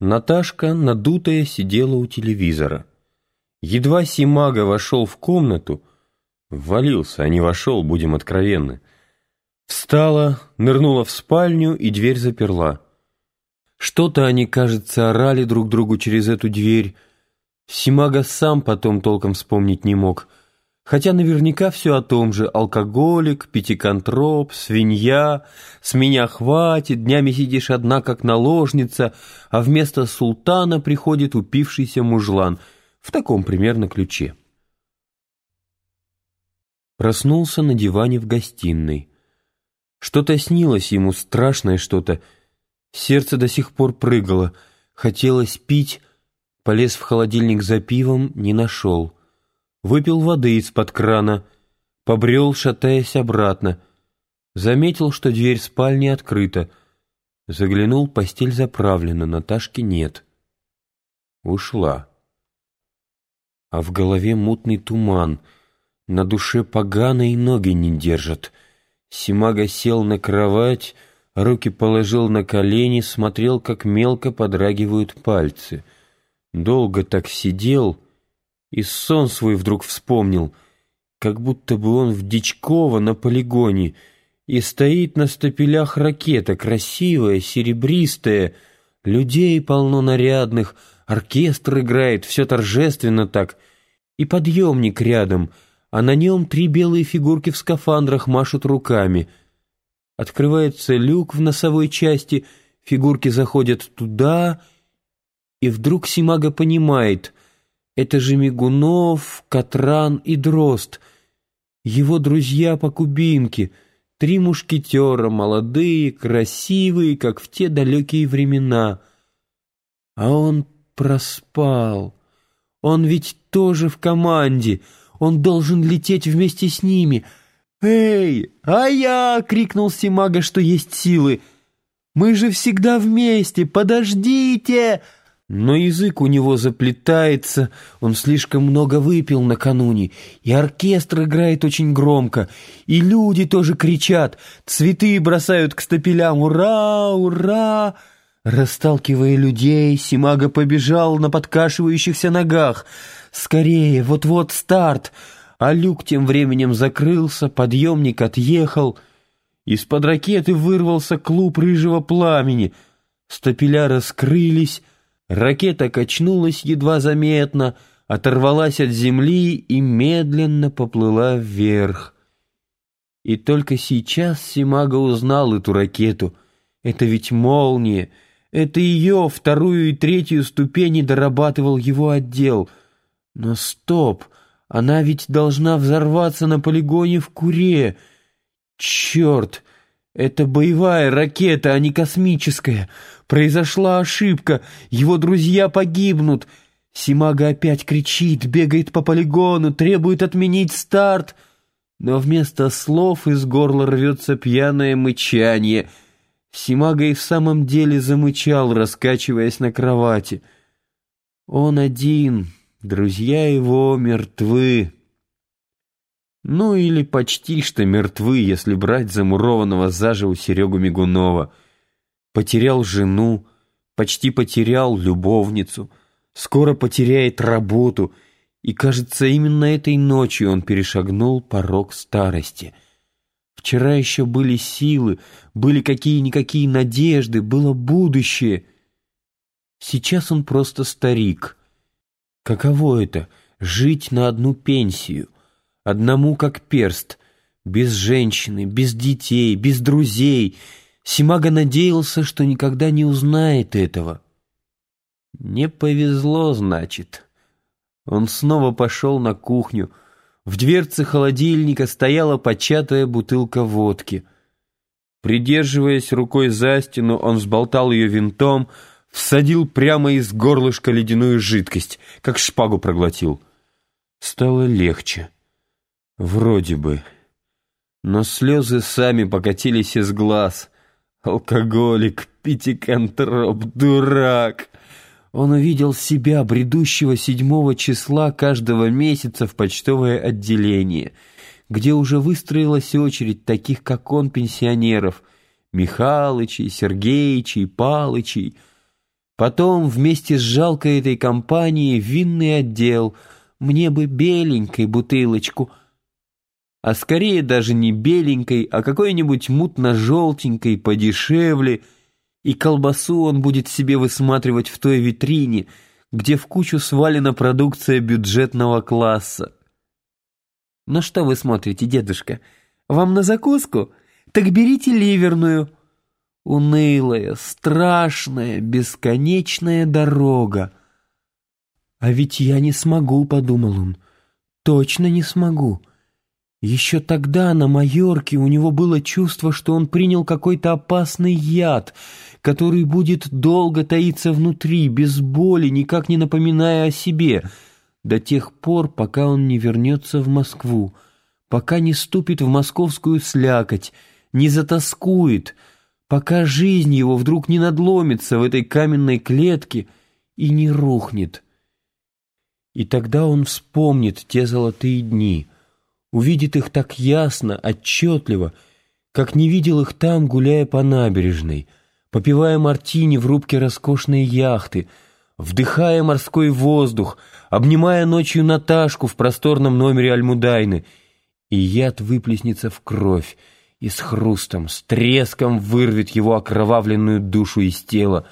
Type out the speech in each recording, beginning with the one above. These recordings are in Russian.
Наташка, надутая, сидела у телевизора. Едва Симага вошел в комнату, ввалился, а не вошел, будем откровенны. Встала, нырнула в спальню и дверь заперла. Что-то они, кажется, орали друг другу через эту дверь. Симага сам потом толком вспомнить не мог — Хотя наверняка все о том же. Алкоголик, пятиконтроп, свинья, с меня хватит, днями сидишь одна, как наложница, а вместо султана приходит упившийся мужлан. В таком примерно ключе. Проснулся на диване в гостиной. Что-то снилось ему, страшное что-то. Сердце до сих пор прыгало. Хотелось пить, полез в холодильник за пивом, не нашел выпил воды из-под крана, побрел, шатаясь обратно. Заметил, что дверь спальни открыта. Заглянул, постель заправлена, Наташки нет. Ушла. А в голове мутный туман, на душе погано и ноги не держат. Симага сел на кровать, руки положил на колени, смотрел, как мелко подрагивают пальцы. Долго так сидел — и сон свой вдруг вспомнил, как будто бы он в Дичково на полигоне, и стоит на стапелях ракета, красивая, серебристая, людей полно нарядных, оркестр играет, все торжественно так, и подъемник рядом, а на нем три белые фигурки в скафандрах машут руками. Открывается люк в носовой части, фигурки заходят туда, и вдруг Симага понимает — это же Мигунов, Катран и Дрозд. Его друзья по кубинке, три мушкетера, молодые, красивые, как в те далекие времена. А он проспал. Он ведь тоже в команде. Он должен лететь вместе с ними. «Эй, а я!» — крикнул Симага, что есть силы. «Мы же всегда вместе! Подождите!» Но язык у него заплетается, он слишком много выпил накануне, и оркестр играет очень громко, и люди тоже кричат, цветы бросают к стапелям «Ура! Ура!» Расталкивая людей, Симага побежал на подкашивающихся ногах. «Скорее, вот-вот старт!» А люк тем временем закрылся, подъемник отъехал. Из-под ракеты вырвался клуб рыжего пламени. Стапеля раскрылись, Ракета качнулась едва заметно, оторвалась от земли и медленно поплыла вверх. И только сейчас Симага узнал эту ракету. Это ведь молния. Это ее вторую и третью ступени дорабатывал его отдел. Но стоп! Она ведь должна взорваться на полигоне в Куре. Черт! Это боевая ракета, а не космическая. Произошла ошибка, его друзья погибнут. Симага опять кричит, бегает по полигону, требует отменить старт. Но вместо слов из горла рвется пьяное мычание. Симага и в самом деле замычал, раскачиваясь на кровати. Он один, друзья его мертвы. Ну или почти что мертвы, если брать замурованного заживо Серегу Мигунова. Потерял жену, почти потерял любовницу, скоро потеряет работу, и, кажется, именно этой ночью он перешагнул порог старости. Вчера еще были силы, были какие-никакие надежды, было будущее. Сейчас он просто старик. Каково это — жить на одну пенсию? Одному как перст, без женщины, без детей, без друзей. Симага надеялся, что никогда не узнает этого. Не повезло, значит. Он снова пошел на кухню. В дверце холодильника стояла початая бутылка водки. Придерживаясь рукой за стену, он взболтал ее винтом, всадил прямо из горлышка ледяную жидкость, как шпагу проглотил. Стало легче. Вроде бы. Но слезы сами покатились из глаз. Алкоголик, пятиконтроп, дурак. Он увидел себя, бредущего седьмого числа каждого месяца в почтовое отделение, где уже выстроилась очередь таких, как он, пенсионеров, Михалычей, Сергеичей, Палычей. Потом вместе с жалкой этой компанией винный отдел. Мне бы беленькой бутылочку. А скорее даже не беленькой, а какой-нибудь мутно-желтенькой, подешевле. И колбасу он будет себе высматривать в той витрине, где в кучу свалена продукция бюджетного класса. «Ну что вы смотрите, дедушка? Вам на закуску? Так берите ливерную». Унылая, страшная, бесконечная дорога. «А ведь я не смогу», — подумал он. «Точно не смогу». Еще тогда на Майорке у него было чувство, что он принял какой-то опасный яд, который будет долго таиться внутри, без боли, никак не напоминая о себе — до тех пор, пока он не вернется в Москву, пока не ступит в московскую слякоть, не затаскует, пока жизнь его вдруг не надломится в этой каменной клетке и не рухнет. И тогда он вспомнит те золотые дни, увидит их так ясно, отчетливо, как не видел их там, гуляя по набережной, попивая мартини в рубке роскошной яхты — вдыхая морской воздух, обнимая ночью Наташку в просторном номере Альмудайны, и яд выплеснется в кровь, и с хрустом, с треском вырвет его окровавленную душу из тела,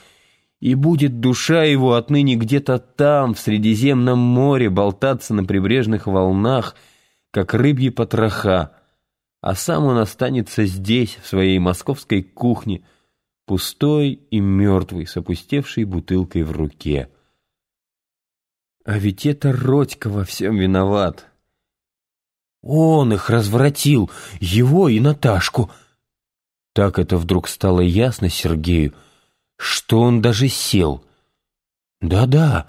и будет душа его отныне где-то там, в Средиземном море, болтаться на прибрежных волнах, как рыбьи потроха, а сам он останется здесь, в своей московской кухне, пустой и мертвый, с опустевшей бутылкой в руке. А ведь это Родька во всем виноват. Он их развратил, его и Наташку. Так это вдруг стало ясно Сергею, что он даже сел. Да-да,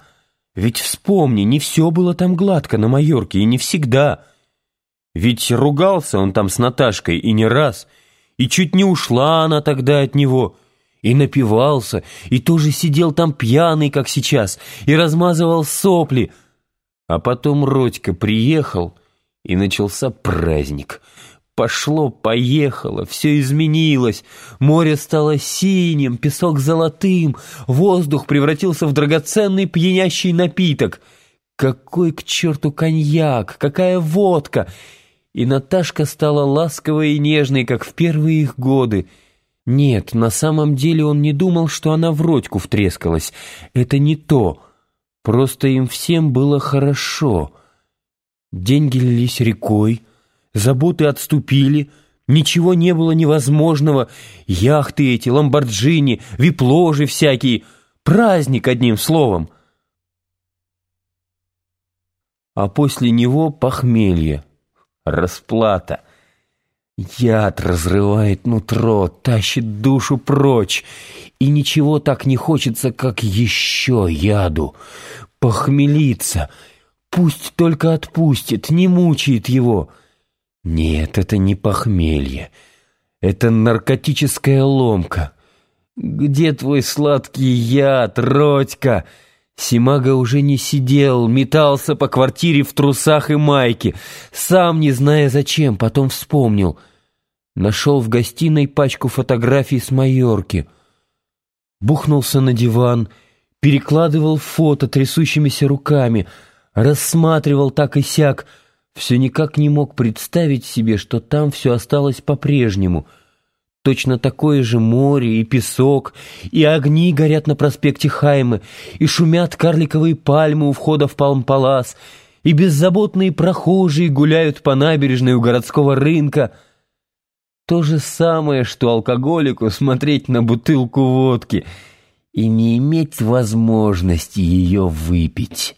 ведь вспомни, не все было там гладко на Майорке, и не всегда. Ведь ругался он там с Наташкой и не раз, и чуть не ушла она тогда от него — и напивался, и тоже сидел там пьяный, как сейчас, и размазывал сопли. А потом Родька приехал, и начался праздник. Пошло-поехало, все изменилось. Море стало синим, песок золотым, воздух превратился в драгоценный пьянящий напиток. Какой к черту коньяк, какая водка! И Наташка стала ласковой и нежной, как в первые их годы — нет, на самом деле он не думал, что она в родьку втрескалась. Это не то. Просто им всем было хорошо. Деньги лились рекой, заботы отступили, ничего не было невозможного. Яхты эти, ламборджини, вип-ложи всякие. Праздник, одним словом. А после него похмелье, расплата — Яд разрывает нутро, тащит душу прочь, и ничего так не хочется, как еще яду. Похмелиться, пусть только отпустит, не мучает его. Нет, это не похмелье, это наркотическая ломка. Где твой сладкий яд, Родька? Симага уже не сидел, метался по квартире в трусах и майке, сам не зная зачем, потом вспомнил. Нашел в гостиной пачку фотографий с Майорки. Бухнулся на диван, перекладывал фото трясущимися руками, рассматривал так и сяк, все никак не мог представить себе, что там все осталось по-прежнему — Точно такое же море и песок, и огни горят на проспекте Хаймы, и шумят карликовые пальмы у входа в Палм-Палас, и беззаботные прохожие гуляют по набережной у городского рынка. То же самое, что алкоголику смотреть на бутылку водки и не иметь возможности ее выпить».